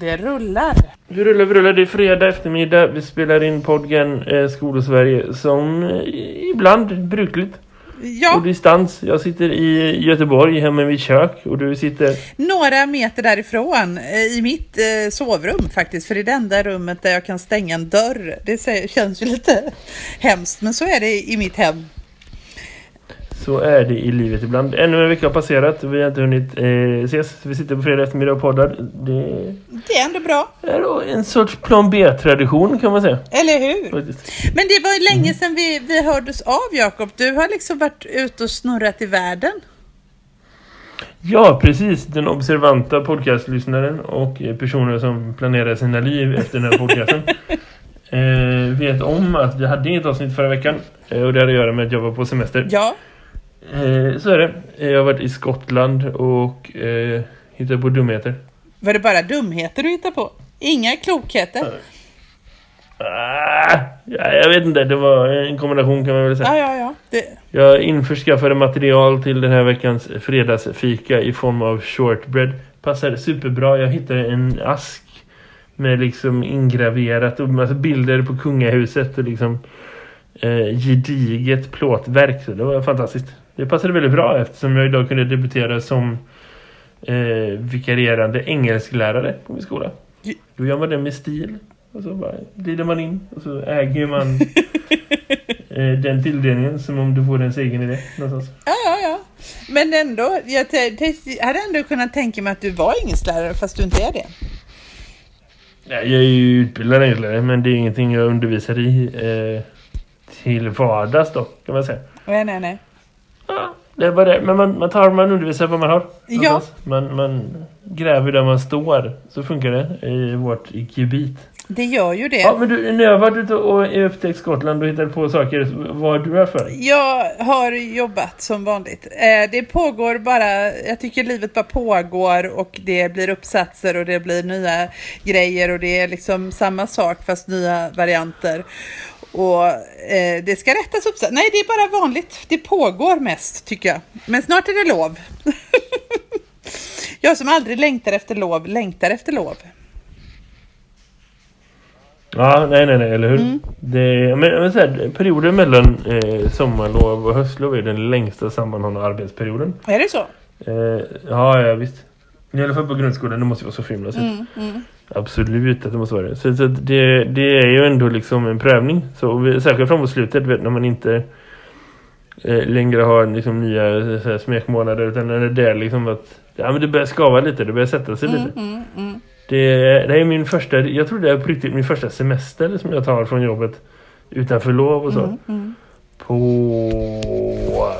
Det rullar. Vi rullar, vi rullar. Det är fredag eftermiddag. Vi spelar in podden eh, Skol Sverige som eh, ibland brukligt. Ja, På distans. Jag sitter i Göteborg hemma i mitt kök och du sitter... några meter därifrån eh, i mitt eh, sovrum faktiskt. För det är det enda rummet där jag kan stänga en dörr. Det känns ju lite hemskt, men så är det i mitt hem. Så är det i livet ibland. Ännu en vecka har passerat vi har inte hunnit eh, ses. Vi sitter på fredag eftermiddag och poddar. Det Det är ändå bra, är då en sorts plan B-tradition kan man säga. eller hur? Men det var ju länge sedan vi, vi hördes av, Jakob. Du har liksom varit ute och snurrat i världen. Ja, precis. Den observanta podcastlyssnaren och personer som planerar sina liv efter den här podcasten eh, vet om att vi hade inget avsnitt förra veckan eh, och det hade att göra med att jag var på semester. Ja, Eh, så är det. Jag har varit i Skottland och eh, hittat på dumheter. var det bara dumheter du hittade på? Inga klokheter? Ah, ja, jag vet inte, det var en kombination kan man väl säga. Ja, ja, ja. Det, Jag införskaffade material till den här veckans fredagsfika i form av shortbread. Passar superbra. Jag hittade en ask med liksom ingraverat och massa bilder på kungahuset och liksom eh, gediget plåtverk. Så det var fantastiskt. Det passade väldigt bra eftersom jag idag kunde debutera som eh, vikarierande engelsklärare på min skola. Då gör man det med stil. Och så bara glider man in och så äger man eh, den tilldelningen som om du får ens egen idé någonstans. ja, ja, ja. Men ändå, jag hade ändå kunnat tänka mig att du var engelsklärare fast du inte är det. Nej, jag är ju utbildad engelsklärare men det är ingenting jag undervisar i eh, till vardags då kan man säga. Nej, nej, nej. Det var det. Men man, man tar man undervisar vad man har. Ja. Man, man gräver där man står. Så funkar det i vårt gebit. Det gör ju det. Ja, men du, när jag varit ute och upptäckt Skottland och hittat på saker, vad har du här för? Jag har jobbat som vanligt. Eh, det pågår bara, jag tycker livet bara pågår och det blir uppsatser och det blir nya grejer och det är liksom samma sak fast nya varianter. Och eh, det ska rättas upp. Nej, det är bara vanligt. Det pågår mest tycker jag. Men snart är det lov. jag som aldrig längtar efter lov, längtar efter lov. Ja, nej, nej, nej, eller hur? Mm. Det, men, men så här, perioden mellan eh, sommarlov och höstlov är den längsta sammanhållna arbetsperioden. Är det så? Eh, ja, ja, visst. I alla fall på grundskolan, det måste vara så himla sett. Mm, mm. Absolut att det måste vara det. Så, så det, det är ju ändå liksom en prövning. Så vi, särskilt framåt slutet, vet, när man inte eh, längre har liksom nya så här, smekmånader utan när det är liksom att ja, men det börjar skava lite, det börjar sätta sig lite. Mm, mm. Det, det här är min första, jag tror det är på riktigt min första semester som jag tar från jobbet utanför lov och så. Mm, mm. På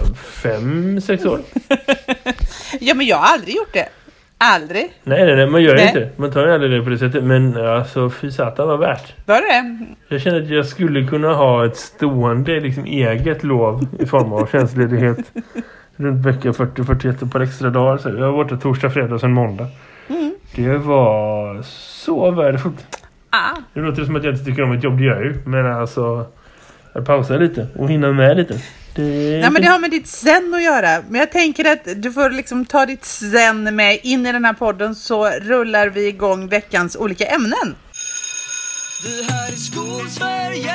fem, sex år. Ja, men jag har aldrig gjort det. Aldrig. Nej, nej, nej, man gör Nej. inte det. Man tar ju aldrig det på det sättet. Men alltså, fy satan var värt. Var det? Jag känner att jag skulle kunna ha ett stående liksom, eget lov i form av tjänstledighet runt vecka 40-41 och på extra dagar. Så jag var borta torsdag, fredag och sen måndag. Mm. Det var så värdefullt. Ah. Det låter som att jag inte tycker om ett jobb, det gör jag ju. Men alltså, jag pausar lite och hinner med lite. Nej men det har med ditt zen att göra. Men jag tänker att du får liksom ta ditt zen med in i den här podden så rullar vi igång veckans olika ämnen. Det här är Skolsverige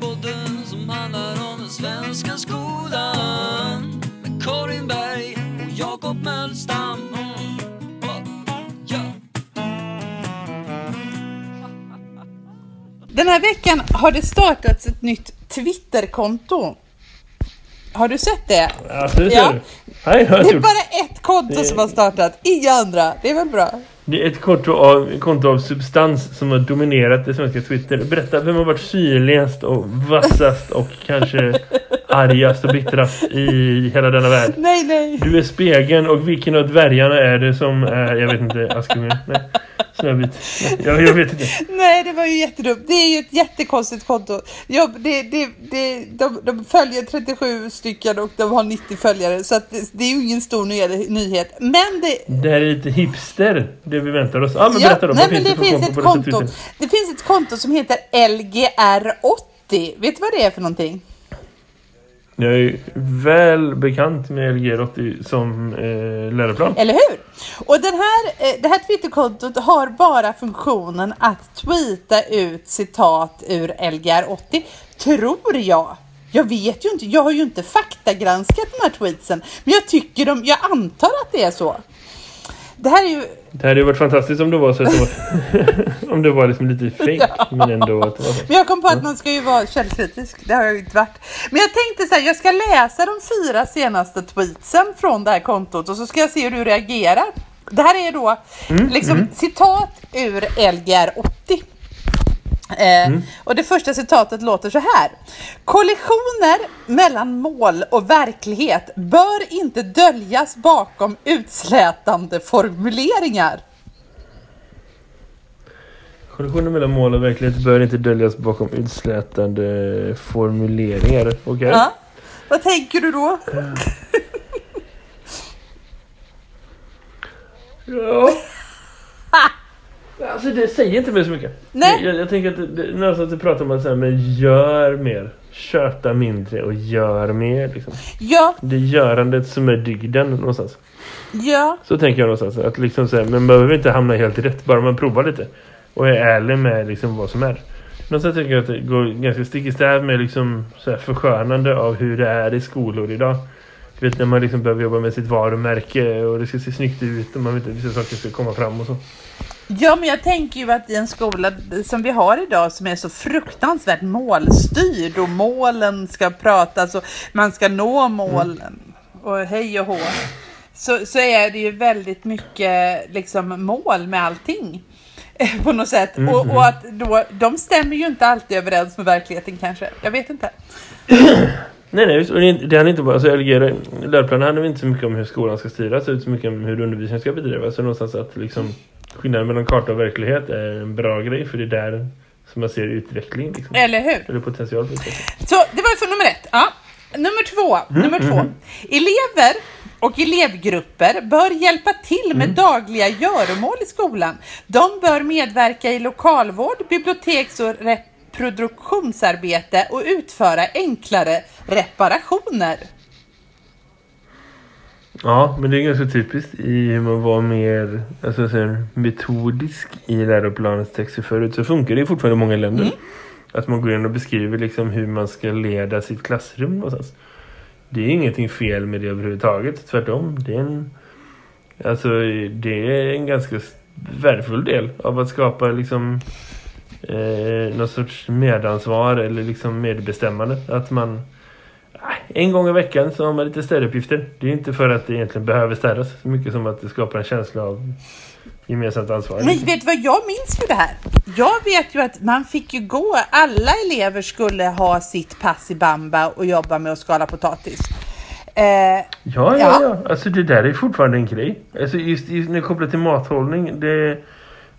Podden som handlar om den svenska skolan här veckan har det startats ett nytt Twitterkonto. Har du sett det? Ser Ja. du. Nej, jag har Det är bara ett konto Det- som har startat, inga andra. Det är väl bra? Det är ett konto av, konto av substans som har dominerat det svenska Twitter. Berätta, vem har varit syrligast och vassast och kanske argast och bittrast i hela denna värld? Nej, nej. Du är spegeln och vilken av dvärgarna är det som är, jag vet inte, Askungen? Nej, Snövit. Jag, jag vet inte. Nej, det var ju jättedumt. Det är ju ett jättekonstigt konto. Jag, det, det, det, de, de följer 37 stycken och de har 90 följare. Så det, det är ju ingen stor ny, nyhet. Men det... Det här är lite hipster, det vi väntar oss. Ja, men Ja, berätta då. nej, men finns det för finns ett konto? Det finns ett konto som heter LGR80. Vet du vad det är för någonting? Jag är väl bekant med LGR80 som eh, läroplan. Eller hur? Och den här, eh, det här Twitterkontot har bara funktionen att tweeta ut citat ur Lgr 80, tror jag. Jag vet ju inte, jag har ju inte faktagranskat de här tweetsen, men jag tycker de, jag antar att det är så. Det här är ju... Det hade ju varit fantastiskt om det var så att det var, om det var liksom lite fake men ändå att det var så. Men jag kom på att man ska ju vara källkritisk. Det har jag ju inte varit. Men jag tänkte så här, jag ska läsa de fyra senaste tweetsen från det här kontot och så ska jag se hur du reagerar. Det här är då liksom citat ur Lgr 80. Eh, Och det första citatet låter så här. Kollisioner mellan mål och verklighet bör inte döljas bakom utslätande formuleringar. Kollisionen mellan mål och verklighet bör inte döljas bakom utslätande formuleringar. Okej? Ja. Vad tänker du då? Ja. Alltså det säger inte mig så mycket. Nej. Jag, jag tänker att det, någonstans att du pratar om att säga, men gör mer. Köta mindre och gör mer. Liksom. Ja, Det är görandet som är dygden någonstans. ja. Så tänker jag någonstans. Att liksom säga, men behöver inte hamna helt rätt. Bara man provar lite. Och är ärlig med liksom vad som är. Någonstans tänker jag att det går ganska stick i stäv med liksom så här förskönande av hur det är i skolor idag. Du vet när man liksom behöver jobba med sitt varumärke och det ska se snyggt ut och man vet att vissa saker ska komma fram och så. Ja, men jag tänker ju att i en skola som vi har idag som är så fruktansvärt målstyrd och målen ska pratas och man ska nå målen och hej och hå. Så, så är det ju väldigt mycket liksom mål med allting. eh, På något sätt. Och, och att då, de stämmer ju inte alltid överens med verkligheten kanske. Jag vet inte. Nej, nej, det, handlar inte bara, alltså läroplanen handlar inte så mycket om hur skolan ska styras utan så mycket om hur undervisningen ska bedrivas. Så någonstans att liksom skillnaden mellan karta och verklighet är en bra grej för det är där som man ser utveckling. Liksom. Eller hur? Eller potential för utveckling. Så det var för nummer ett. Ja. Nummer två. nummer två. Elever och elevgrupper bör hjälpa till med dagliga göromål i skolan. De bör medverka i lokalvård, biblioteks och reproduktionsarbete och utföra enklare reparationer. Ja, men det är ganska typiskt i hur man var mer alltså, så metodisk i läroplanens texter förut. Så funkar det fortfarande i många länder. Att man går in och beskriver liksom hur man ska leda sitt klassrum någonstans. Det är ingenting fel med det överhuvudtaget. Tvärtom. Det är en, alltså, det är en ganska värdefull del av att skapa liksom eh, någon sorts medansvar eller liksom medbestämmande. Att man en gång i veckan så har man lite städuppgifter. Det är inte för att det egentligen behöver städas så mycket som att det skapar en känsla av gemensamt ansvar. Men vet du vad, jag minns ju det här. Jag vet ju att man fick ju gå, alla elever skulle ha sitt pass i bamba och jobba med att skala potatis. Eh, Ja, ja, Ja. ja. Alltså det där är fortfarande en grej. Alltså just, just det kopplat till mathållning, det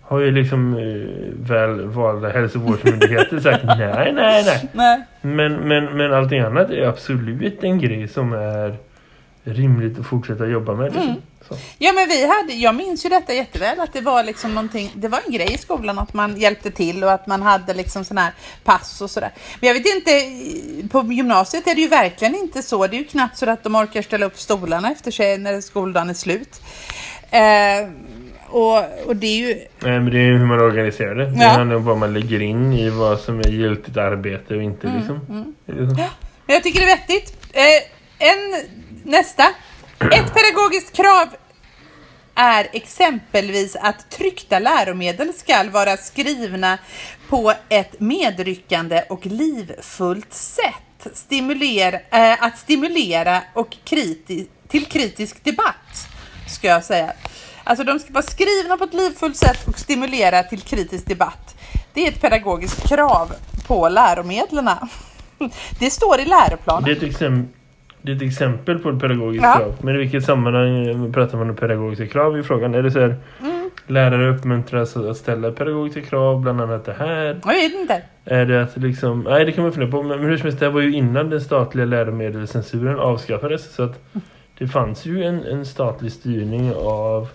har ju liksom eh, väl valda hälsovårdsmyndigheter sagt nej, nej, nej. nej. Men, men, men allting annat är absolut en grej som är rimligt att fortsätta jobba med. Liksom. Så. Ja men vi hade, jag minns ju detta jätteväl att det var liksom någonting, det var en grej i skolan att man hjälpte till och att man hade liksom sån här pass och sådär. Men jag vet inte, på gymnasiet är det ju verkligen inte så. Det är ju knappt så att de orkar ställa upp stolarna efter sig när skoldagen är slut. Eh, och, och det är ju, Nej, men det är hur man organiserar det. Det Ja. handlar om vad man lägger in i vad som är giltigt arbete och inte. Mm, Liksom. Det så. men jag tycker det är vettigt. Eh, en, nästa. Ett pedagogiskt krav är exempelvis att tryckta läromedel ska vara skrivna på ett medryckande och livfullt sätt. Stimulera, eh, att stimulera och kriti till kritisk debatt, ska jag säga. Alltså de ska vara skrivna på ett livfullt sätt och stimulera till kritisk debatt. Det är ett pedagogiskt krav på läromedlen. Det står i läroplanen. Det är, ett exempel, det är ett exempel på ett pedagogiskt Ja. krav. Men i vilket sammanhang eh, pratar man om pedagogiska krav i frågan? Är det så här, Mm. lärare uppmuntras att ställa pedagogiska krav, bland annat det här? Jag vet inte. Är det att liksom, nej det kan man fundera på, men hur som helst, det här var ju innan den statliga läromedelscensuren avskaffades. Så att det fanns ju en, en statlig styrning av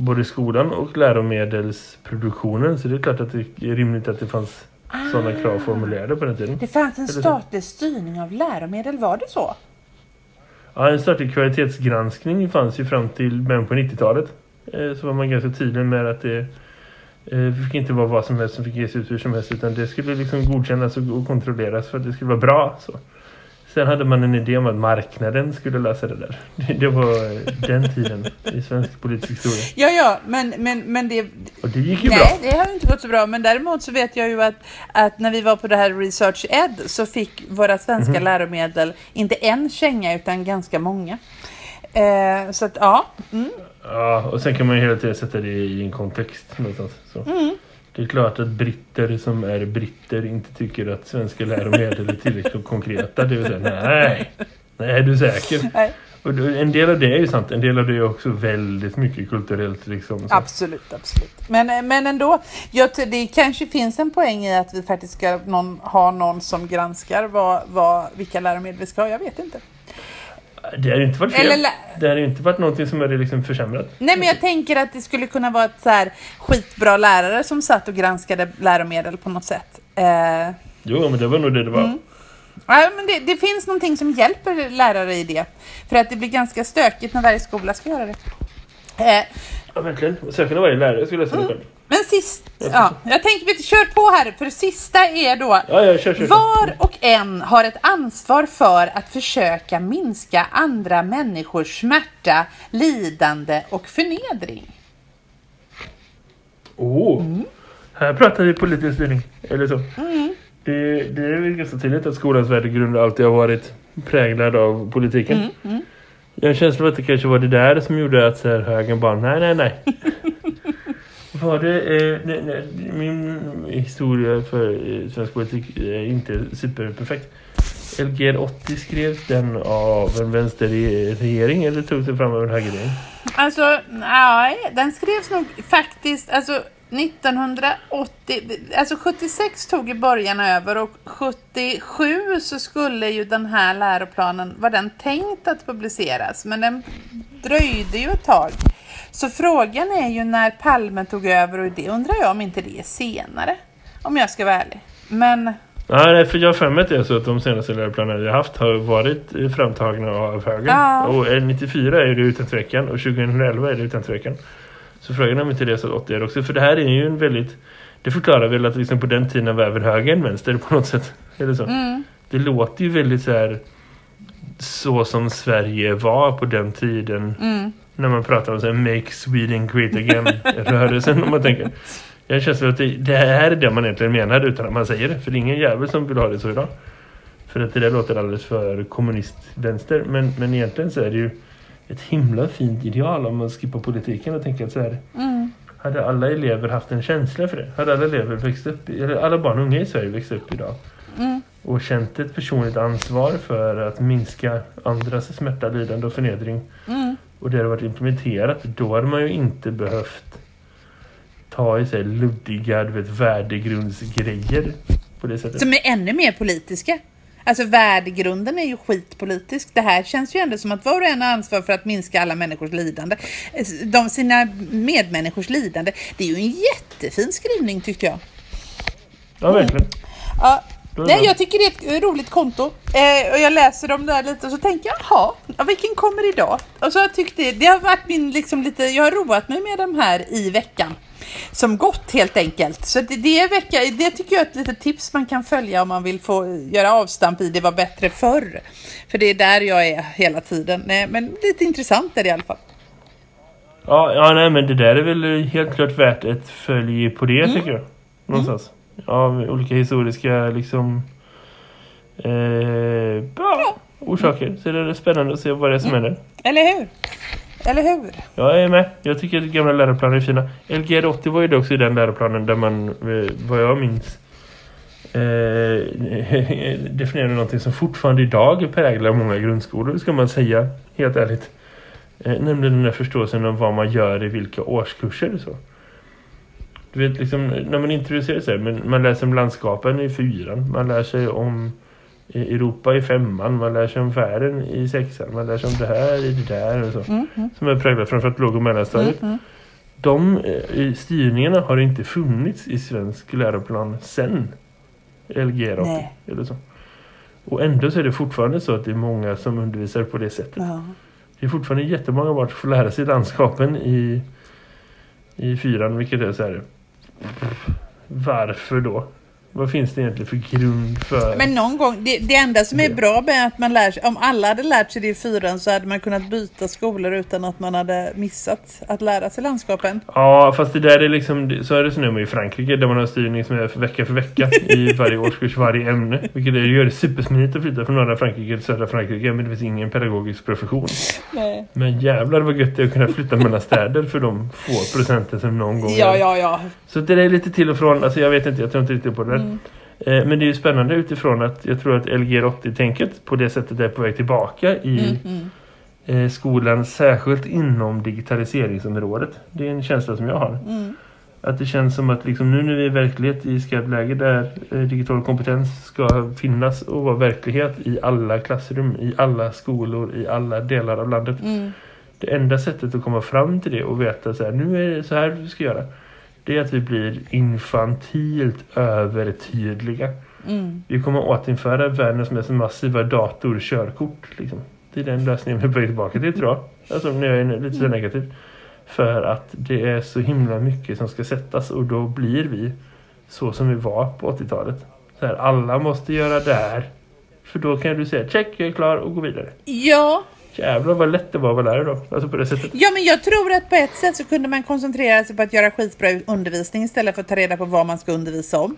både skolan och läromedelsproduktionen. Så det är klart att det är rimligt att det fanns sådana krav formulerade på den tiden. Det fanns en statlig styrning av läromedel, var det så? Ja, en statlig kvalitetsgranskning fanns ju fram till början på 90-talet. Eh, så var man ganska tydlig med att det eh, fick inte vara vad som helst som fick ges ut hur som helst utan det skulle liksom godkännas och och kontrolleras för att det skulle vara bra. Så. Sen hade man en idé om att marknaden skulle lösa det där. Det, det var den tiden i svensk politisk historia. Ja, ja, men, men, men det... Och det gick ju Nej, bra. det har inte gått så bra. Men däremot så vet jag ju att, att när vi var på det här Research Ed så fick våra svenska Mhm. läromedel inte en känga utan ganska många. Eh, så att ja, mm, Ja, och sen kan man ju hela tiden sätta det i en kontext någonstans. Så. Mm. Det är klart att britter som är britter inte tycker att svenska läromedel är tillräckligt konkreta. Det vill säga, nej, nej, är du säker? Nej. Och en del av det är ju sant, en del av det är också väldigt mycket kulturellt. Liksom, så. absolut, absolut. Men, eh, men ändå, jag, det kanske finns en poäng i att vi faktiskt ska någon, ha någon som granskar vad, vad, vilka läromedel vi ska ha. Jag vet inte. Det har ju inte varit fel. Eller Det har ju inte varit någonting som är liksom försämrat. Nej men jag tänker att det skulle kunna vara ett så här skitbra lärare som satt och granskade läromedel på något sätt. Eh, Jo, men det var nog det det var. Mm. ja, men det, det finns någonting som hjälper lärare i det. För att det blir ganska stökigt när varje skola ska göra det. Eh, Ja, verkligen. Sökande varje lärare skulle jag säga Mm. själv. Men sist, ja, jag tänker vi kör på här för det sista är då Ja, ja, kör, kör. Var och en har ett ansvar för att försöka minska andra människors smärta, lidande och förnedring. Åh! Mm. Här pratar vi politisk styrning. Eller så. Det, det är väl ganska tydligt att skolans värdegrund alltid har varit präglad av politiken. Mm, Jag en känsla av att det kanske var det där som gjorde att så här, högern bara, nej, nej, nej. var det, eh, min historia för eh, svensk politik är inte superperfekt. Lgr 80 skrevs den av en vänsterregering eller togs den fram av en högerregering? Alltså, nej, den skrevs nog faktiskt, alltså 1980, alltså 76 tog i början över och 77 så skulle ju den här läroplanen, var den tänkt att publiceras, men den dröjde ju ett tag. Så frågan är ju när Palme tog över och det undrar jag om inte det är senare, om jag ska vara ärlig. Men, nej, för jag har för mig att det så att de senaste läroplanerna har haft har varit framtagna av högern. Ja. Och eh, 94 är det utan tvekan och 2011 är det utan tvekan. Så frågan är om inte det så 80 är också. För det här är ju en väldigt... Det förklarar väl att liksom på den tiden var även högern vänster på något sätt. Eller så. mm, Det låter ju väldigt så här... Så som Sverige var på den tiden. mm, När man pratar om så här, Make Sweden Great Again-rörelsen. om man tänker. Jag känns att det, det här är det man egentligen menar utan att man säger det. För det är ingen jävel som vill ha det så idag. För att det där låter alldeles för kommunistvänster. Men, men egentligen så är det ju ett himla fint ideal om man skippar politiken och tänker att så här. mm, Hade alla elever haft en känsla för det? Hade alla elever växt upp, eller alla barn och unga i Sverige växt upp idag? mm, Och känt ett personligt ansvar för att minska andras smärta, lidande och förnedring mm. Och det hade varit implementerat, då hade man ju inte behövt ta i sig luddiga du vet, värdegrundsgrejer på det sättet. Som är ännu mer politiska. Alltså värdegrunden är ju skitpolitisk. Det här känns ju ändå som att var och en har ansvar för att minska alla människors lidande. De sina medmänniskors lidande. Det är ju en jättefin skrivning tyckte jag. Ja, verkligen. Ja, Då är nej, jag tycker det är ett roligt konto. Eh, och jag läser dem där lite och så tänker jag, jaha, ja, vilken kommer idag? Och så har jag tyckt det, det har varit min liksom lite, jag har roat mig med de här i veckan. Som gått helt enkelt. Så det, det, är vecka, det tycker jag är ett litet tips man kan följa om man vill få göra avstamp i det var bättre förr. För det är där jag är hela tiden. Nej, men lite intressant är det i alla fall. Ja, ja, nej, men det där är väl helt klart värt ett följ på det tycker jag. Någonstans. Av olika historiska liksom eh, ja, orsaker. Så det är spännande att se vad det är som händer. Eller hur? Eller hur? Jag är med. Jag tycker att gamla läroplaner är fina. Lgr 80 var ju också i den läroplanen där man, eh, vad jag minns, eh, definierade någonting som fortfarande idag präglar många grundskolor, ska man säga, helt ärligt. Eh, nämligen den här förståelsen om vad man gör i vilka årskurser. Så. Du vet, liksom, när man introducerar sig, men man läser om landskapen i fyran, man lär sig om Europa i femman, man lär sig om världen i sexan, man lär sig om det här i det där och så Mm, mm, som är präglat framförallt låg- och mellanstadiet. mm, mm. De eh, styrningarna har inte funnits i svensk läroplan sen Lgr 80 Nej. eller så. Och ändå så är det fortfarande så att det är många som undervisar på det sättet. Ja. Det är fortfarande jättemånga barn som får lära sig landskapen i, i fyran, vilket är så här. Varför då? Vad finns det egentligen för grund för... Men någon gång, det, det enda som är Det. bra med att man lär sig, om alla hade lärt sig det i fyran så hade man kunnat byta skolor utan att man hade missat att lära sig landskapen. Ja, fast det där är liksom, så är det så nu med i Frankrike där man har styrning som är för vecka för vecka i varje årskurs, varje ämne. Vilket är, gör det supersmidigt att flytta från norra Frankrike till södra Frankrike men det finns ingen pedagogisk profession. Nej. Men jävlar vad gött det är att kunna flytta mellan städer för de få procenten som någon gång Ja, är. ja, ja. Så det är lite till och från, alltså jag vet inte, jag tror inte riktigt på det där. Mm. Eh, Men det är ju spännande utifrån att jag tror att Lgr 80-tänket på det sättet är på väg tillbaka i Mm, mm, eh, skolan, särskilt inom digitaliseringsområdet. Det är en känsla som jag har. mm. Att det känns som att liksom nu när vi är i verklighet i skarpläge där eh, digital kompetens ska finnas och vara verklighet i alla klassrum, i alla skolor, i alla delar av landet. Mm. Det enda sättet att komma fram till det och veta så här, nu är det så här vi ska göra. Det är att vi blir infantilt övertydliga. Mm. Vi kommer återinföra världens mest massiva datorkörkort. Liksom. Det är den lösningen vi börjar tillbaka till tror jag. Alltså nu är jag lite så negativ. För att det är så himla mycket som ska sättas och då blir vi så som vi var på 80-talet. Så här, alla måste göra det här. För då kan du säga check, jag är klar och gå vidare. Ja, Jävlar vad lätt det var att vara lärare då. Alltså på det sättet. Ja, men jag tror att på ett sätt så kunde man koncentrera sig på att göra skitbra undervisning istället för att ta reda på vad man ska undervisa om.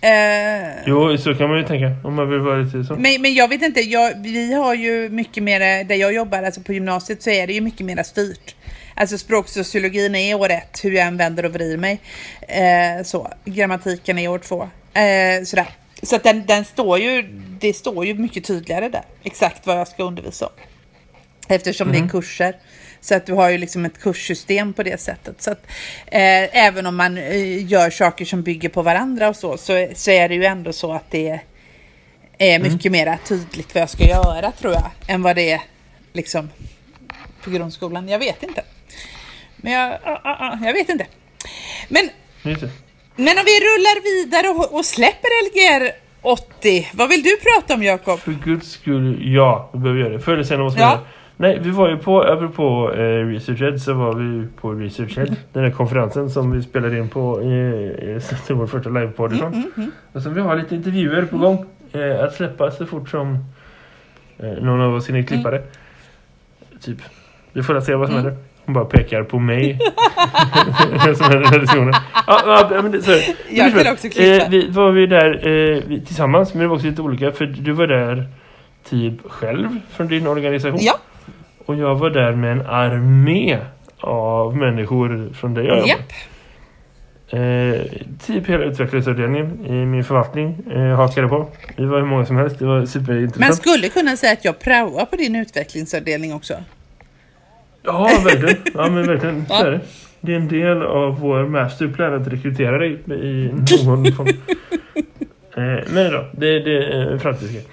Eh, Jo, så kan man ju tänka. Om man vill vara lite så. men, men jag vet inte, jag, vi har ju mycket mer, där jag jobbar, alltså på gymnasiet så är det ju mycket mer styrt. Alltså språksociologin är år ett, hur jag än vänder och vrider mig. Eh, så, grammatiken är år två. Eh, sådär. Så att den, den står ju, det står ju mycket tydligare där, exakt vad jag ska undervisa om. Eftersom det är kurser. Så att du har ju liksom ett kurssystem på det sättet. Så att eh, även om man eh, gör saker som bygger på varandra och så, så, så är det ju ändå så att det är mycket mer tydligt vad jag ska göra tror jag. Än vad det är liksom på grundskolan. Jag vet inte. Men jag, ah, ah, ah, jag vet inte. Men, men om vi rullar vidare och, och släpper Lgr 80. Vad vill du prata om Jakob? För guds skull, ja, vi behöver göra det. Förr eller senare måste vi Ja. göra. Nej, vi var ju på, apropå eh, ResearchEd så var vi på ResearchEd. Den här konferensen som vi spelade in på eh, eh, vår första livepodd ifrån. Och sen vi har lite intervjuer på gång. Eh, att släppa så fort som eh, någon av oss hinner klippa det. Typ. Vi får se vad som händer. Hon bara pekar på mig. som är den här diskussionen. Ja, ja, men det, så, Jag kan också klippa. Eh, vi var vi där eh, vi, tillsammans, men det var också lite olika. För du var där typ själv från din organisation. Ja, Och jag var där med en armé av människor från där jag jobbar. japp. Eh, typ hela utvecklingsavdelningen i min förvaltning eh, hakade på. Vi var hur många som helst. Det var Man superintressant. skulle kunna säga att jag praoar på din utvecklingsavdelning också. Ja, verkligen. Ja, men verkligen. Så är det. Det är en del av vår masterplan att rekrytera dig i någon form. Eh, men då, det, det är en framtidsgrej.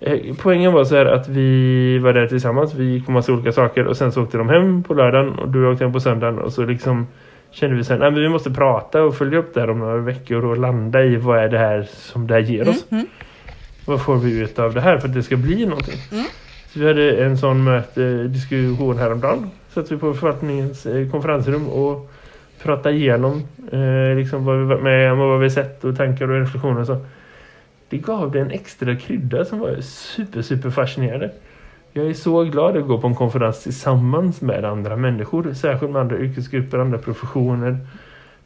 Eh, poängen var så här att vi var där tillsammans. Vi gick på massa olika saker och sen så åkte de hem på lördagen och du åkte hem på söndagen och så liksom kände vi sen att vi måste prata och följa upp det här om några veckor och landa i vad är det här som det här ger oss. Mm, Vad får vi ut av det här för att det ska bli någonting? Mm. Så vi hade en sån mötediskussion häromdagen. Satt vi på förvaltningens eh, konferensrum och pratade igenom eh, liksom vad vi varit med om och vad vi sett och tankar och reflektioner och så. Det gav det en extra krydda som var super, super fascinerande. Jag är så glad att gå på en konferens tillsammans med andra människor. Särskilt med andra yrkesgrupper, andra professioner.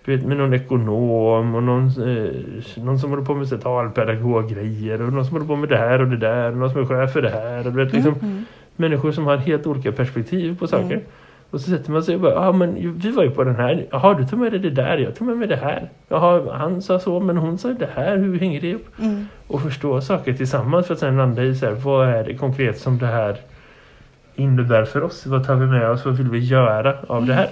Du vet, med någon ekonom och någon, eh, någon som håller på med talpedagoggrejer och någon som håller på med det här och det där och någon som är chef för det här. Och du vet, liksom, Mm. Människor som har helt olika perspektiv på saker. Och så sätter man sig och bara, ja men ju- vi var ju på den här. Jaha, du tog med dig det där, jag tog med mig det här. Jaha, han sa så, men hon sa det här, hur hänger det ihop? Mm. Och förstå saker tillsammans för att sen landa i så här, vad är det konkret som det här innebär för oss? Vad tar vi med oss? Vad vill vi göra av det här?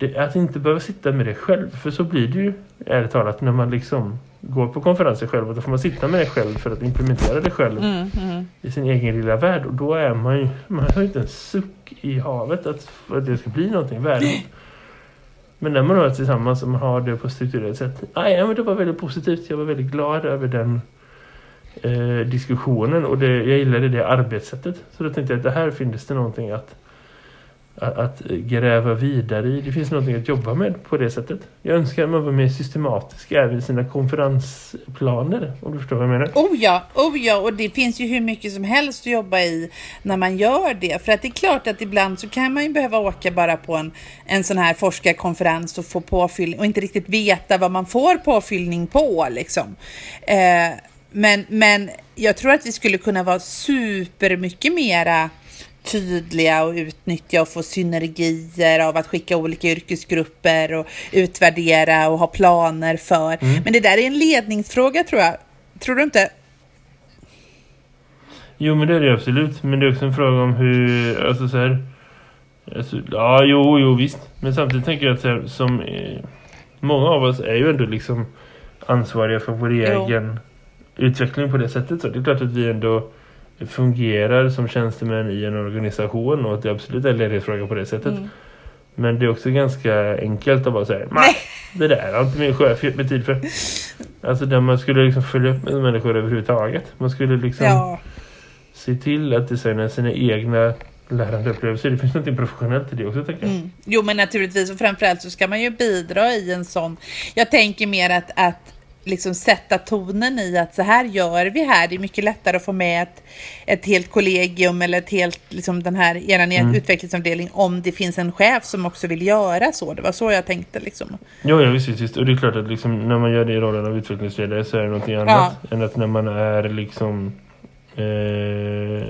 Det, att inte behöva sitta med det själv, för så blir det ju ärligt talat när man liksom går på konferenser själv och då får man sitta med det själv för att implementera det själv Mm, mm. i sin egen lilla värld och då är man ju, man har ju inte en suck i havet att, att det ska bli någonting värdefullt. Men när man har det tillsammans och man har det på ett strukturerat sätt. Nej, ja, men det var väldigt positivt. Jag var väldigt glad över den eh, diskussionen och det, jag gillade det arbetssättet. Så då tänkte jag att det här finns det någonting att, att, att gräva vidare i. Det finns någonting att jobba med på det sättet. Jag önskar att man var mer systematisk även i sina konferensplaner, om du förstår vad jag menar. Oh ja, oh ja, och det finns ju hur mycket som helst att jobba i när man gör det. För att det är klart att ibland så kan man ju behöva åka bara på en, en sån här forskarkonferens och få påfyllning och inte riktigt veta vad man får påfyllning på liksom. Eh, men, men jag tror att vi skulle kunna vara super mycket mera tydliga och utnyttja och få synergier av att skicka olika yrkesgrupper och utvärdera och ha planer för. Men det där är en ledningsfråga tror jag. Tror du inte? Jo men det är det absolut. Men det är också en fråga om hur, alltså så här. Alltså, ja jo, jo visst. Men samtidigt tänker jag att så här, som eh, många av oss är ju ändå liksom ansvariga för vår Jo. egen utveckling på det sättet. Så det är klart att vi ändå fungerar som tjänstemän i en organisation och att det absolut är en ledighetsfråga på det sättet. Mm. Men det är också ganska enkelt att bara säga nej, det där har inte min chef gett mig tid för. Alltså där man skulle liksom följa upp med människor överhuvudtaget. Man skulle liksom Ja. se till att designa sina egna lärandeupplevelser. Det finns något professionellt i det också tänker jag. Mm. Jo, men naturligtvis och framförallt så ska man ju bidra i en sån. Jag tänker mer att, att liksom sätta tonen i att så här gör vi här. Det är mycket lättare att få med ett, ett helt kollegium eller ett helt, liksom den här eran Mm. utvecklingsavdelning om det finns en chef som också vill göra så. Det var så jag tänkte liksom. Jo, ja, visst, visst. Och det är klart att liksom, när man gör det i rollen av utvecklingsledare så är det någonting annat än att när man är liksom eh,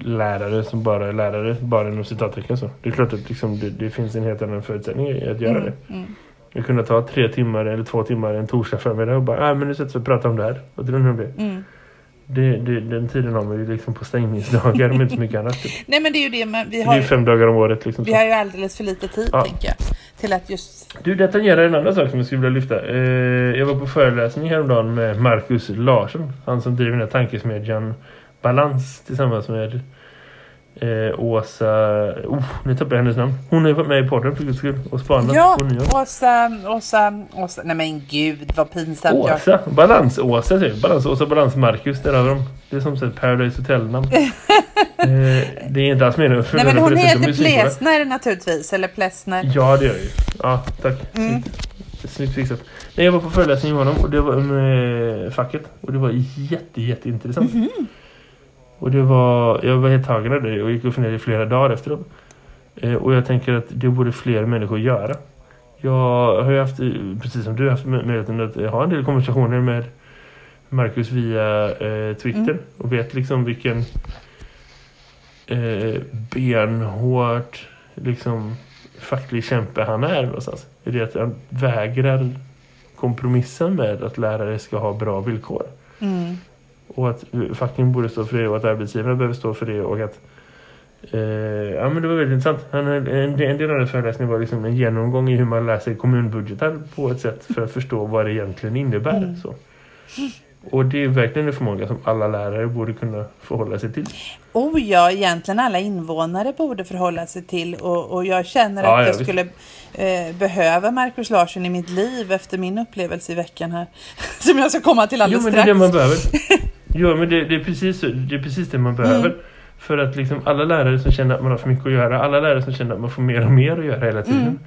lärare som bara är lärare, bara inom citattecken så. Det är klart att liksom, det, det finns en helt annan förutsättning i att göra det. Mm. Jag kunde ta tre timmar eller två timmar en torsdag förmiddag och bara, ah, men nu sätter vi och pratar om det här. Vad tror om det? Mm. det, det den tiden har man ju liksom på stängningsdagar men inte så mycket annat. Typ. Nej, men det är ju det man, vi Det är har, fem dagar om året liksom. vi har ju alldeles för lite tid Ja. tänker jag. Till att just... Du, det tangerar en annan sak som jag skulle vilja lyfta. Eh, jag var på föreläsning häromdagen med Marcus Larsson. Han som driver den här tankesmedjan Balans tillsammans med eh, Åsa... Oh, nu tappade jag hennes namn. Hon varit med i podden för guds skull och spanat Ja. Åsa, Åsa, Åsa. Nej men gud vad pinsamt. jag- Åsa, Balans-Åsa säger jag. Balans-Åsa, Balans-Marcus, där har de. Det är som ett Paradise Hotel-namn. eh, det är inte alls meningen Nej men hon är heter. Plesner naturligtvis, eller Plesner. Ja, det gör jag ju. Ja, tack. Mm. Snyggt. Fixat. Nej, jag var på föreläsning med honom och det var med facket. Och det var jätte, jätteintressant. Mhm. Och det var, jag var helt tagen av det och gick och ner i flera dagar efter det. Eh, och jag tänker att det borde fler människor göra. Jag har ju haft, eh, precis som du, haft mö- möjligheten att ha en del konversationer med Marcus via eh, Twitter. Mm. Och vet liksom vilken eh, benhårt liksom facklig kämpe han är någonstans. I det att han vägrar kompromissa med att lärare ska ha bra villkor. Mm. Och att facken borde stå för det och att arbetsgivarna behöver stå för det och att eh, ja men det var väldigt intressant. Han, en, en del av den föreläsningen var liksom en genomgång i hur man läser kommunbudgetar på ett sätt för att förstå vad det egentligen innebär. Mm. Så. Och det är verkligen en förmåga som alla lärare borde kunna förhålla sig till. Oh ja, egentligen alla invånare borde förhålla sig till och, och jag känner Ja, att ja, jag visst. skulle eh, behöva Markus Larsson i mitt liv efter min upplevelse i veckan här. Som jag ska komma till Jo alldeles men det är strax. det man behöver. Jo men det, det, är precis, det är precis det man behöver. Mm. För att liksom alla lärare som känner att man har för mycket att göra, alla lärare som känner att man får mer och mer att göra hela tiden. Mm.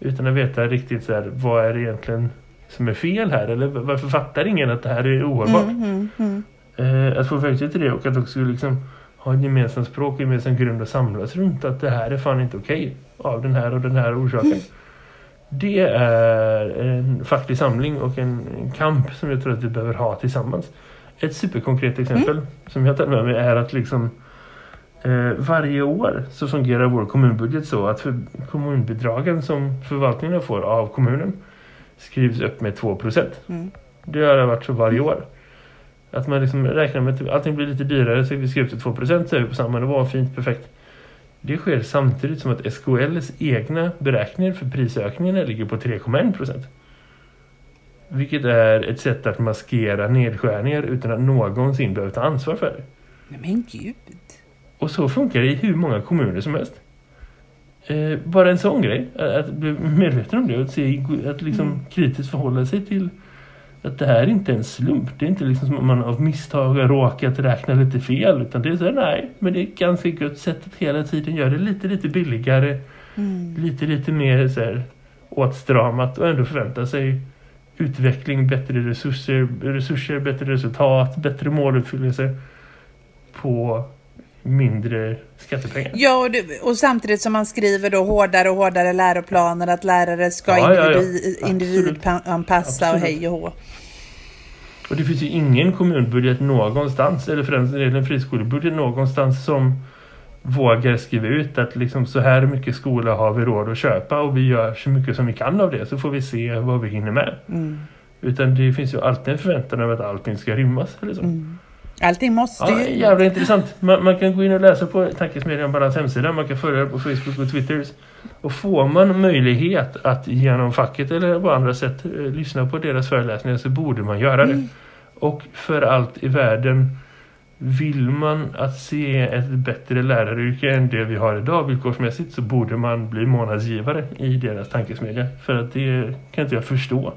Utan att veta riktigt så här, vad är det egentligen som är fel här? Eller varför fattar ingen att det här är ohållbart? Mm, mm, mm. Eh, att få verktyg till det och att också liksom ha ett gemensamt språk och gemensam grund att samlas runt att det här är fan inte okej av den här och den här orsaken. Det är en facklig samling och en, en kamp som jag tror att vi behöver ha tillsammans. Ett superkonkret exempel som jag tar med mig är att liksom eh, varje år så fungerar vår kommunbudget så att för kommunbidragen som förvaltningen får av kommunen skrivs upp med 2%. Mm. Det har det varit så varje år. Att man liksom räknar med att allting blir lite dyrare så vi skriver upp till 2% så är vi på samma nivå. Fint, perfekt. Det sker samtidigt som att SKLs egna beräkningar för prisökningarna ligger på 3,1%. Vilket är ett sätt att maskera nedskärningar utan att någonsin behöva ta ansvar för det. Nej men gud. Och så funkar det i hur många kommuner som helst. Eh, bara en sån grej, att att bli medveten om det och att, se, att liksom Mm. kritiskt förhålla sig till Att det här är inte en slump. Det är inte liksom som att man av misstag har råkat räkna lite fel. Utan det är så här, nej, men det är ett ganska gott sätt att hela tiden göra det lite, lite billigare. Lite, lite mer så här, åtstramat och ändå förvänta sig utveckling, bättre resurser, resurser, bättre resultat, bättre måluppfyllelse på mindre skattepengar. Ja, och, det, och samtidigt som man skriver då hårdare och hårdare läroplaner att lärare ska Ja, ja, ja. individ, individanpassa och hej och hå. Och det finns ju ingen kommunbudget någonstans, eller för den delen en friskolebudget någonstans som vågar skriva ut att liksom så här mycket skola har vi råd att köpa och vi gör så mycket som vi kan av det så får vi se vad vi hinner med. Mm. Utan det finns ju alltid en förväntan över att allting ska rymmas. Eller så. Mm. Allting måste Ja, ju... jävla intressant. Man, man kan gå in och läsa på Tankesmedjan Balans hemsida. Man kan följa det på Facebook och Twitter. Och får man möjlighet att genom facket eller på andra sätt eh, lyssna på deras föreläsningar så borde man göra det. Och för allt i världen vill man att se ett bättre läraryrke än det vi har idag villkorsmässigt så borde man bli månadsgivare i deras tankesmedja. För att det kan inte jag förstå.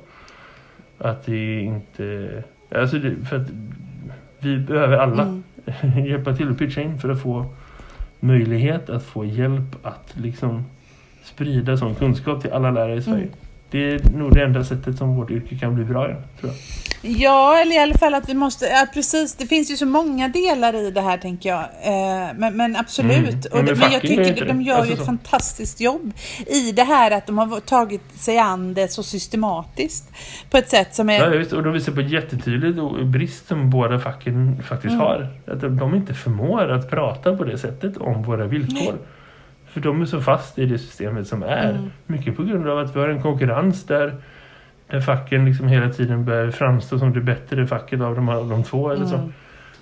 Att det inte... Alltså det, för att vi behöver alla Mm. hjälpa till att pitcha in för att få möjlighet att få hjälp att liksom sprida sån kunskap till alla lärare i Sverige. Mm. Det är nog det enda sättet som vårt yrke kan bli bra igen, tror jag. Ja, eller i alla fall att vi måste... Ja, precis. Det finns ju så många delar i det här, tänker jag. Eh, men, men absolut. Mm. Och Men men jag tycker de gör Alltså ju ett så. fantastiskt jobb i det här att de har tagit sig an det så systematiskt. På ett sätt som är... Ja, visst, och de visar på jättetydligt brist som båda facken faktiskt Mm. har. Att de, de inte förmår att prata på det sättet om våra villkor. För de är så fast i det systemet som är. Mm. Mycket på grund av att vi har en konkurrens där, där facken liksom hela tiden börjar framstå som det bättre facket av de, av de två. Eller så. Mm.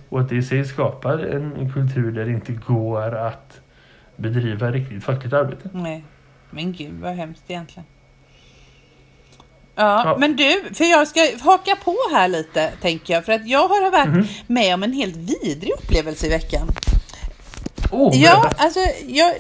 Och att det i sig skapar en, kultur där det inte går att bedriva riktigt fackligt arbete. Nej, men gud vad hemskt egentligen. Ja, Ja. men du, för jag ska haka på här lite, tänker jag. För att jag har varit Mhm. med om en helt vidrig upplevelse i veckan. Oh, Ja, alltså jag,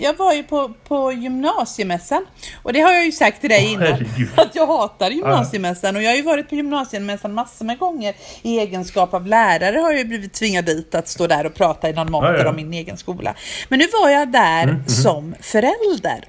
jag var ju på, på gymnasiemässan. Och det har jag ju sagt till dig innan. herregud. Att jag hatar gymnasiemässan. Och jag har ju varit på gymnasiemässan massor med gånger. I egenskap av lärare har jag ju blivit tvingad dit att stå där och prata i någon monter Ja, ja. om min egen skola. Men nu var jag där Mm, som förälder.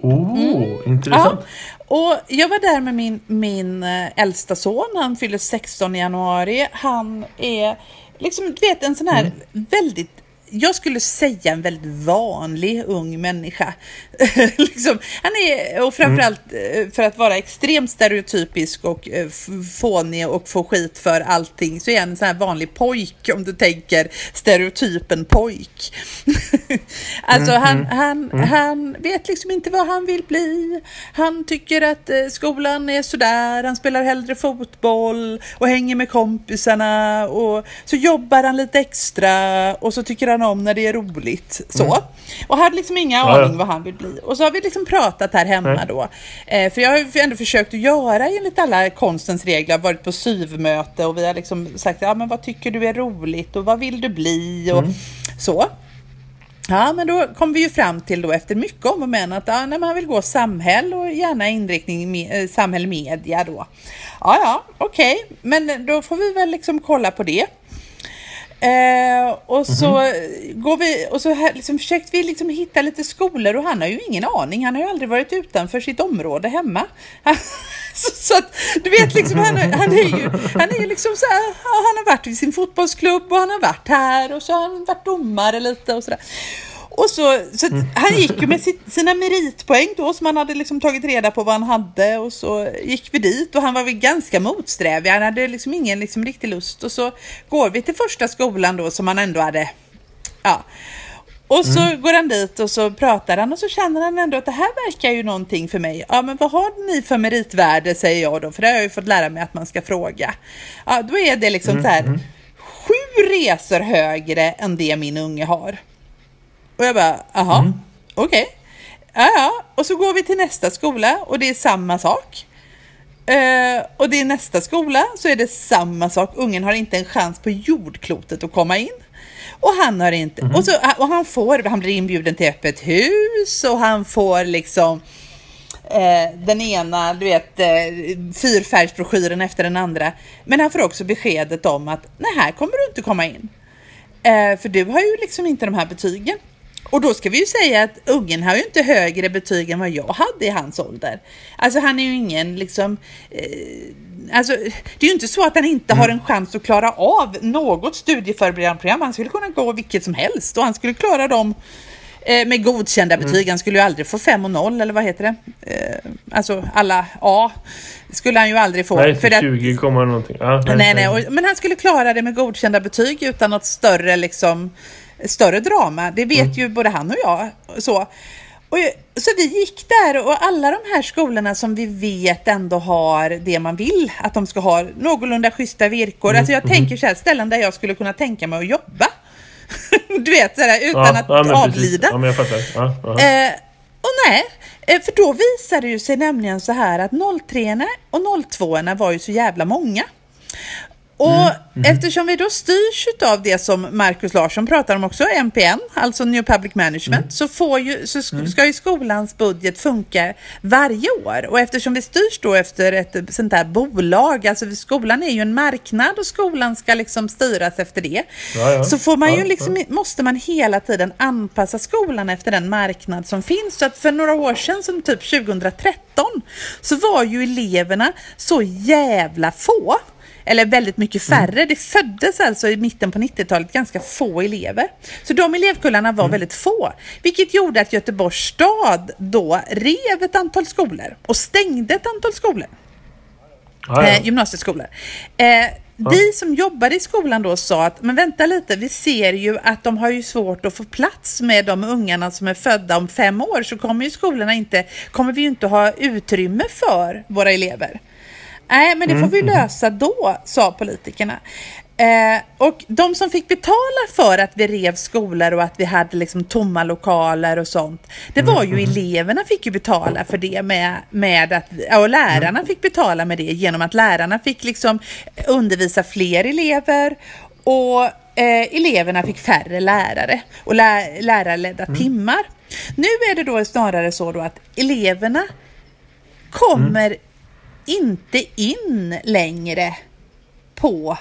Oh, intressant. Ja, och jag var där med min, min eh, äldsta son. Han fyller 16 i januari. Han är liksom, du vet, en sån här väldigt jag skulle säga en väldigt vanlig ung människa. liksom, han är, och framförallt eh, för att vara extremt stereotypisk och eh, fånig och få skit för allting så är han en sån här vanlig pojk om du tänker stereotypen pojk. alltså han, han, han vet liksom inte vad han vill bli. Han tycker att eh, skolan är sådär, han spelar hellre fotboll och hänger med kompisarna och så jobbar han lite extra och så tycker han om när det är roligt. Så. Och hade liksom inga Ja, aning vad han vill bli. Och så har vi liksom pratat här hemma Nej. då. Eh, för jag har ju ändå försökt att göra enligt alla konstens regler, varit på syvmöte och vi har liksom sagt, ja men vad tycker du är roligt och vad vill du bli och så. Ja, men då kom vi ju fram till då efter mycket om och men att ja, nej, man vill gå samhäll och gärna inriktning me- eh, samhäll media då. Ja, ja, okej, men då får vi väl liksom kolla på det. Eh, och så går vi och så här, liksom försökte vi liksom hitta lite skolor och han har ju ingen aning. Han har ju aldrig varit utanför sitt område hemma. så, så att du vet liksom han, är- han är ju han är ju liksom så här, han har varit i sin fotbollsklubb och han har varit här och så har han varit domare lite och sådär. Och så, så att han gick ju med sina meritpoäng då som han hade liksom tagit reda på vad han hade och så gick vi dit och han var väl ganska motsträvig. Han hade liksom ingen liksom riktig lust och så går vi till första skolan då som han ändå hade, ja. Och så går han dit och så pratar han och så känner han ändå att det här verkar ju någonting för mig. Ja, men vad har ni för meritvärde säger jag då, för det har jag ju fått lära mig att man ska fråga. Ja, då är det liksom så här sju resor högre än det min unge har. Och jag bara, aha, okej. Ja, ja. Och så går vi till nästa skola och det är samma sak. Eh, och det är nästa skola så är det samma sak. Ungen har inte en chans på jordklotet att komma in. Och han har inte, och, så, och han får, han blir inbjuden till öppet hus och han får liksom eh, den ena, du vet, eh, fyrfärgsbroschyren efter den andra. Men han får också beskedet om att nej, här kommer du inte komma in. Eh, för du har ju liksom inte de här betygen. Och då ska vi ju säga att ungen har ju inte högre betyg än vad jag hade i hans ålder. Alltså han är ju ingen liksom... Eh, alltså det är ju inte så att han inte har en chans att klara av något studieförberedande program. Han skulle kunna gå vilket som helst och han skulle klara dem eh, med godkända betyg. Han skulle ju aldrig få 5 och 0 eller vad heter det? Eh, alltså alla A skulle han ju aldrig få. Nej, för till att- 20 kommer någonting. Ja, Nej, nej, och, men han skulle klara det med godkända betyg utan något större, liksom, större drama. Det vet ju både han och jag. Så. Och, så vi gick där och alla de här skolorna som vi vet ändå har det man vill, att de ska ha någorlunda schyssta villkor. Alltså jag tänker så här, ställen där jag skulle kunna tänka mig att jobba. du vet, så här, utan ja, att ja, avlida. Ja, men jag fattar. Ja, ja. Eh, och nej, eh, för då visade det ju sig nämligen så här att 03 och 02 var ju så jävla många. Och eftersom vi då styrs av det som Markus Larsson pratar om också, MPN, alltså New Public Management, så, får ju, så sk- ska ju skolans budget funka varje år. Och eftersom vi styrs då efter ett sånt där bolag, alltså skolan är ju en marknad och skolan ska liksom styras efter det, Ja, ja. så får man ju liksom, måste man hela tiden anpassa skolan efter den marknad som finns. Så att för några år sedan, som typ 2013, så var ju eleverna så jävla få. Eller väldigt mycket färre. Det föddes alltså i mitten på 90-talet ganska få elever. Så de elevkullarna var väldigt få. Vilket gjorde att Göteborgs stad då rev ett antal skolor och stängde ett antal skolor Ja, ja. eh, gymnasieskolor. Eh, Vi som jobbade i skolan då sa att, men vänta lite, vi ser ju att de har ju svårt att få plats med de ungarna som är födda om fem år, så kommer ju skolorna inte, kommer vi ju inte ha utrymme för våra elever. Nej, men det får vi lösa då, sa politikerna. Eh, och de som fick betala för att vi rev skolor och att vi hade liksom tomma lokaler och sånt, det var ju eleverna fick ju betala för det med, med att, och lärarna fick betala med det genom att lärarna fick liksom undervisa fler elever och eh, eleverna fick färre lärare och lä lärarledda timmar. Nu är det då snarare så då att eleverna kommer inte in längre på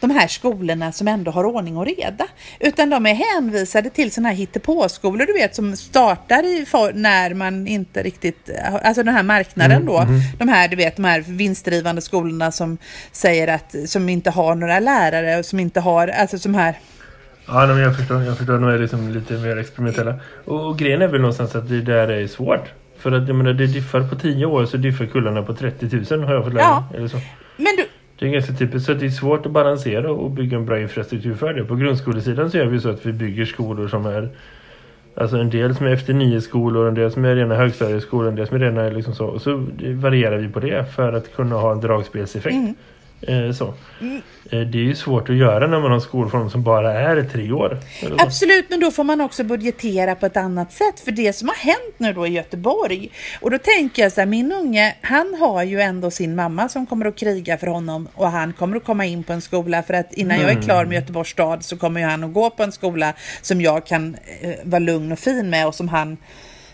de här skolorna som ändå har ordning och reda. Utan de är hänvisade till sådana här hittepåskolor du vet som startar i när man inte riktigt, alltså den här marknaden då. De här du vet de här vinstdrivande skolorna som säger att, som inte har några lärare och som inte har, alltså som här Ja, men jag förstår. Jag förstår. De är liksom lite mer experimentella. Och, och grejen är väl någonstans att det där är svårt. För att jag menar, det diffar på 10 år så diffar kullarna på 30 000 har jag fått lära Ja. Eller så. Men du, Det är ganska typiskt. Så det är svårt att balansera och bygga en bra infrastruktur för det. På grundskolesidan så gör vi så att vi bygger skolor som är Alltså en del som är efter nio skolor, en del som är rena högstadieskolor, en del som är rena liksom så. Och så varierar vi på det för att kunna ha en dragspelseffekt. Eh, så. Eh, det är ju svårt att göra när man har en skolform som bara är tre år. Absolut, men då får man också budgetera på ett annat sätt. För det som har hänt nu då i Göteborg. Och då tänker jag så här, min unge, han har ju ändå sin mamma som kommer att kriga för honom. Och han kommer att komma in på en skola. För att innan jag är klar med Göteborgs stad så kommer han att gå på en skola som jag kan eh, vara lugn och fin med. Och som han,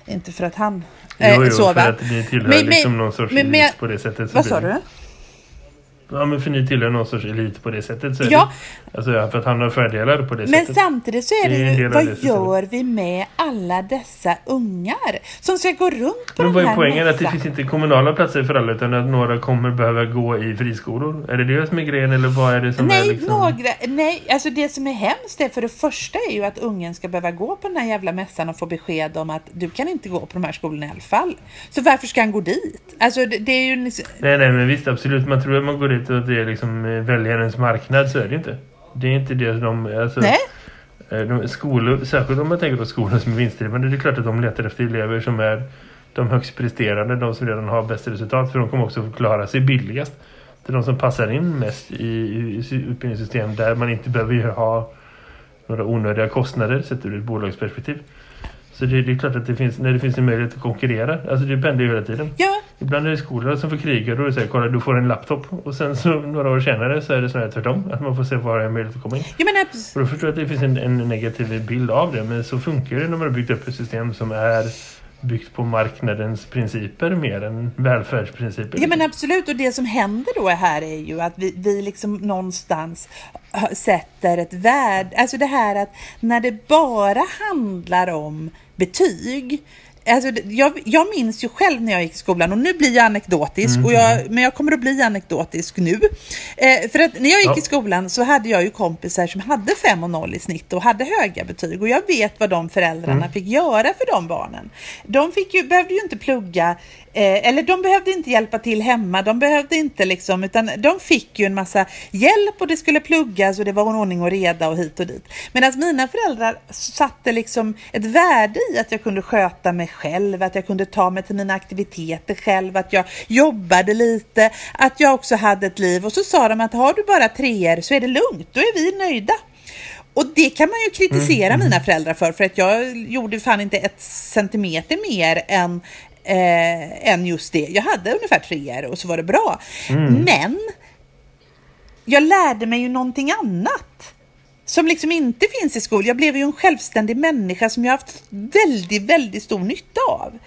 inte för att han eh, Jo, jo, så, för att ni tillhör Men- men- liksom någon sorts men- men- på det sättet. Vad sa du? Ja, men för ni tillhör någon sorts elit på det sättet. Så Ja. det. Alltså, för att han har fördelar på det Men sättet. samtidigt så är det, ju, vad det gör vi med alla dessa ungar som ska gå runt på Men vad är poängen? Att det mässan? finns inte kommunala platser för alla utan att några kommer behöva gå i friskolor? Är det det som är grejen eller vad är det som Nej, är liksom... några, nej, alltså det som är hemskt är för det första är ju att ungen ska behöva gå på den här jävla mässan och få besked om att du kan inte gå på de här skolorna i alla fall. Så varför ska han gå dit? Alltså det, det är ju Nej, nej, men visst absolut. Man tror att man går dit och att det är liksom eh, väljarens marknad så är det inte. Det är inte det de... Alltså, nej, eh, de, skolor, särskilt om man tänker på skolor som är vinstdrivande. Det är klart att de letar efter elever som är de högst presterande, de som redan har bäst resultat. För de kommer också klara sig billigast. Det är de som passar in mest i, i, utbildningssystem där man inte behöver ha några onödiga kostnader sett ur ett bolagsperspektiv. Så det, det är klart att det finns, när det finns en möjlighet att konkurrera, alltså det pendlar ju hela tiden. ja, Ibland är det skolor som får kriga då är det så här, kolla du får en laptop och sen så några år senare så är det snarare tvärtom. Att man får se var är möjlighet att komma in. jag menar, Och då förstår jag att det finns en, en negativ bild av det men så funkar det när man har byggt upp ett system som är byggt på marknadens principer mer än välfärdsprinciper. Ja men absolut och det som händer då här är ju att vi, vi liksom någonstans sätter ett värde, alltså det här att när det bara handlar om betyg Alltså, jag, jag minns ju själv när jag gick i skolan och nu blir jag anekdotisk, Mm. och jag, men jag kommer att bli anekdotisk nu. Eh, för att när jag gick Ja. i skolan så hade jag ju kompisar som hade 5 och 0 i snitt och hade höga betyg och jag vet vad de föräldrarna Mm. fick göra för de barnen. De fick ju, behövde ju inte plugga, eh, eller de behövde inte hjälpa till hemma, de behövde inte liksom, utan de fick ju en massa hjälp och det skulle pluggas och det var en ordning och reda och hit och dit. Medan mina föräldrar satte liksom ett värde i att jag kunde sköta mig själv, att jag kunde ta mig till mina aktiviteter själv, att jag jobbade lite, att jag också hade ett liv. Och så sa de att har du bara treor så är det lugnt, då är vi nöjda. Och det kan man ju kritisera mina föräldrar för, för att jag gjorde fan inte ett centimeter mer än, eh, än just det. Jag hade ungefär treor och så var det bra. Men jag lärde mig ju någonting annat som liksom inte finns i skolan. Jag blev ju en självständig människa som jag haft väldigt, väldigt stor nytta av.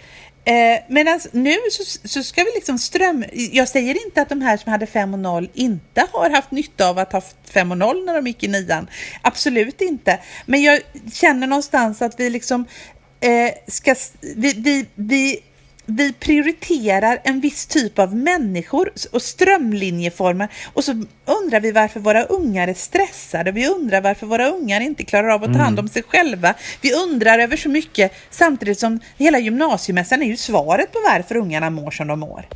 Eh, Medan nu så, så ska vi liksom ström... Jag säger inte att de här som hade 5 och 0 inte har haft nytta av att ha 5 och 0 när de gick i nian. Absolut inte. Men jag känner någonstans att vi liksom eh, ska... Vi, vi, vi, vi prioriterar en viss typ av människor och strömlinjeformar och så undrar vi varför våra ungar är stressade. Vi undrar varför våra ungar inte klarar av att ta hand om sig själva. Vi undrar över så mycket samtidigt som hela gymnasiemässan är ju svaret på varför ungarna mår som de mår.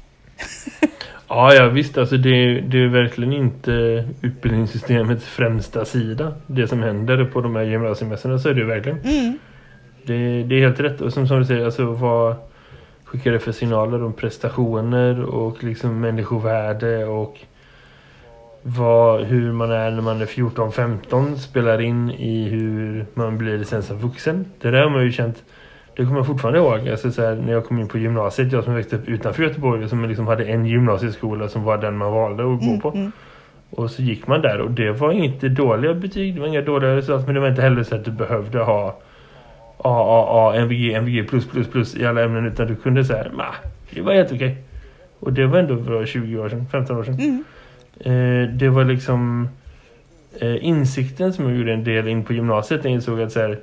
Ja, ja visst. Alltså det, det är verkligen inte utbildningssystemets främsta sida. Det som händer på de här gymnasiemässorna så är det ju verkligen. Mm. Det, det är helt rätt. Och som, som du säger, alltså vad skickar det för signaler om prestationer och liksom människovärde och vad, hur man är när man är 14-15 spelar in i hur man blir sen som vuxen. Det där har man ju känt det kommer jag fortfarande ihåg. Alltså så här, när jag kom in på gymnasiet, jag som växte upp utanför Göteborg som liksom hade en gymnasieskola som var den man valde att gå på. Och så gick man där och det var inte dåliga betyg, det var inga dåliga resultat men det var inte heller så att du behövde ha AAA, MVG, MVG plus plus plus i alla ämnen utan du kunde säga, ma, det var helt okej. Och det var ändå bra 20 år sedan, 15 år sedan. Eh, det var liksom eh, insikten som jag gjorde en del in på gymnasiet. Jag insåg att så här,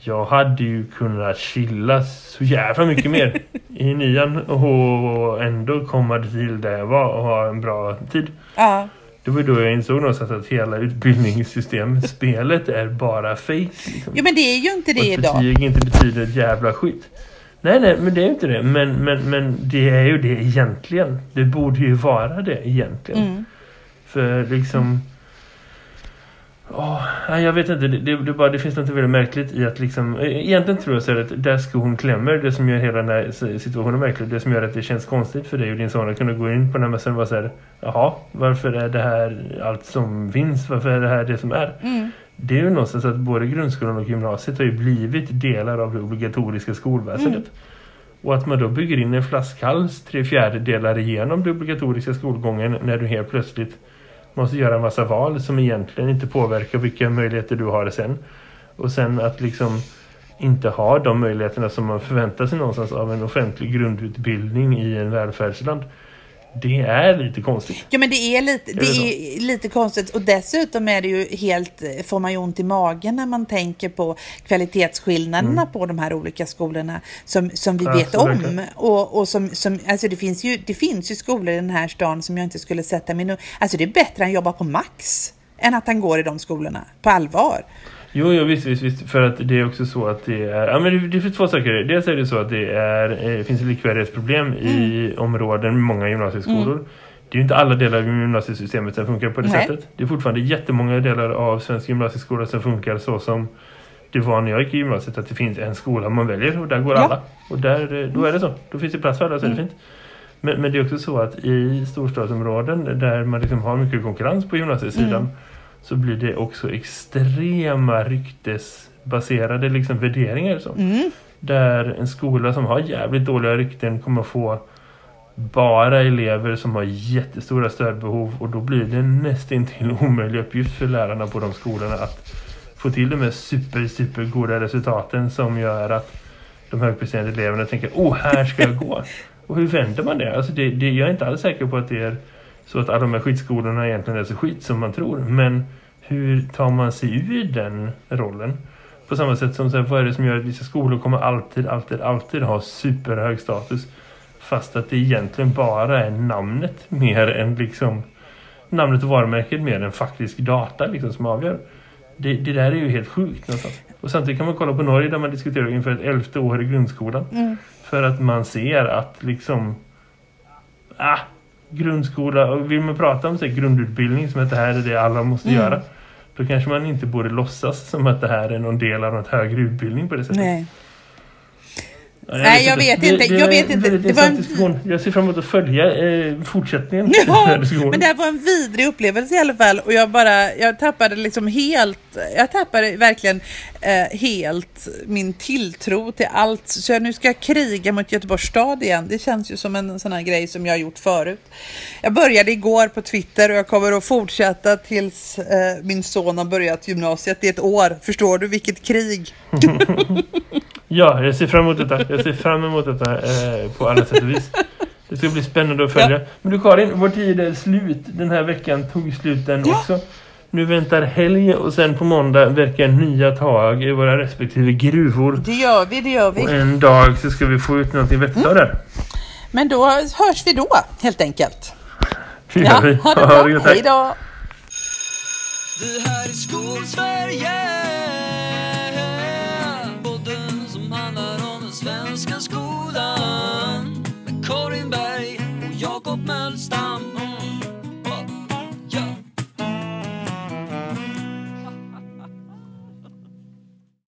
jag hade ju kunnat chilla så jävla mycket mer i nian och ändå komma till där jag var och ha en bra tid. Ja, Det var då jag insåg någonstans att hela utbildningssystemet, spelet är bara fake. Liksom. jo men det är ju inte det Och idag. att betyg inte betyder ett jävla skit. Nej, nej, men det är ju inte det. Men, men, men det är ju det egentligen. Det borde ju vara det egentligen. Mm. För liksom... Nej, jag vet inte, det, det, det, bara, det finns något väldigt märkligt i att liksom... eh, Egentligen tror jag så att där skon klämmer, det som gör hela den här situationen märklig, det som gör att det känns konstigt för dig och din son att kunna gå in på den här mässan och vara så här, jaha, varför är det här allt som finns? Varför är det här det som är? Mm. Det är ju någonstans att både grundskolan och gymnasiet har ju blivit delar av det obligatoriska skolväsendet. Och att man då bygger in en flaskhals tre fjärdedelar igenom det obligatoriska skolgången när du helt plötsligt måste göra en massa val som egentligen inte påverkar vilka möjligheter du har sen. Och sen att liksom inte ha de möjligheterna som man förväntar sig någonstans av en offentlig grundutbildning i en välfärdsland. Det är lite konstigt. Ja men det är lite, det är lite konstigt och dessutom är det ju helt, får man ju ont i magen när man tänker på kvalitetsskillnaderna på de här olika skolorna som, som vi Mm. Ja, vet om. Och, och som, som, alltså det finns, ju, det finns ju skolor i den här stan som jag inte skulle sätta mig nu. Alltså det är bättre att jobba på Max än att han går i de skolorna, på allvar. Jo, jo visst, visst, visst. För att det är också så att det är... Ja, men det, finns två saker. Dels är det så att det är, eh, finns likvärdighetsproblem i områden med många gymnasieskolor. Det är ju inte alla delar av gymnasiesystemet som funkar på det Nej. sättet. Det är fortfarande jättemånga delar av svensk gymnasieskola som funkar så som det var när jag gick i gymnasiet. Att det finns en skola man väljer och där går Ja. alla. Och där, eh, då är det så. Då finns det plats för alla så är det fint. Men, men det är också så att i storstadsområden där man liksom har mycket konkurrens på gymnasiesidan så blir det också extrema ryktesbaserade liksom värderingar. Så. Mm. Där en skola som har jävligt dåliga rykten kommer få bara elever som har jättestora stödbehov och då blir det nästan till omöjlig uppgift för lärarna på de skolorna att få till de här super, super goda resultaten som gör att de högpresterande eleverna tänker åh här ska jag gå. Och hur vänder man det? Alltså det, det? Jag är inte alls säker på att det är så att alla de här skitskolorna egentligen är så skit som man tror. Men hur tar man sig ur den rollen? På samma sätt som så här, vad är det som gör att vissa skolor kommer alltid, alltid, alltid ha superhög status. Fast att det egentligen bara är namnet mer än liksom namnet och varumärket mer än faktisk data liksom som avgör. Det, det där är ju helt sjukt någonstans. Och samtidigt kan man kolla på Norge där man diskuterar inför ett elfte år i grundskolan. Mm. För att man ser att liksom ah, grundskola och vill man prata om så grundutbildning som att det här är det alla måste Mm. göra. Då kanske man inte borde låtsas som att det här är någon del av något högre utbildning på det sättet. Nej. Ja, Nej, jag vet inte. Jag vet inte. Det, Det var var en diskussion. Jag ser fram emot att följa eh, fortsättningen. Ja, men det här var en vidrig upplevelse i alla fall och jag bara, jag tappade liksom helt, jag tappade verkligen eh, helt min tilltro till allt. Så jag nu ska jag kriga mot Göteborgs stad igen. Det känns ju som en sån här grej som jag har gjort förut. Jag började igår på Twitter och jag kommer att fortsätta tills eh, min son har börjat gymnasiet. Det är ett år. Förstår du vilket krig? Ja, jag ser fram emot detta. Jag ser fram emot detta eh, på alla sätt och vis. Det ska bli spännande att följa. Men du Karin, vår tid är slut. Den här veckan tog slut den Ja. också. Nu väntar helg och sen på måndag verkar nya tag i våra respektive gruvor. Det gör vi, det gör Och vi. en dag så ska vi få ut någonting vettigt av det. Men då hörs vi då helt enkelt. Det gör Ja, vi. ha det Ha bra. det. Hej då! Det här är Skolsverige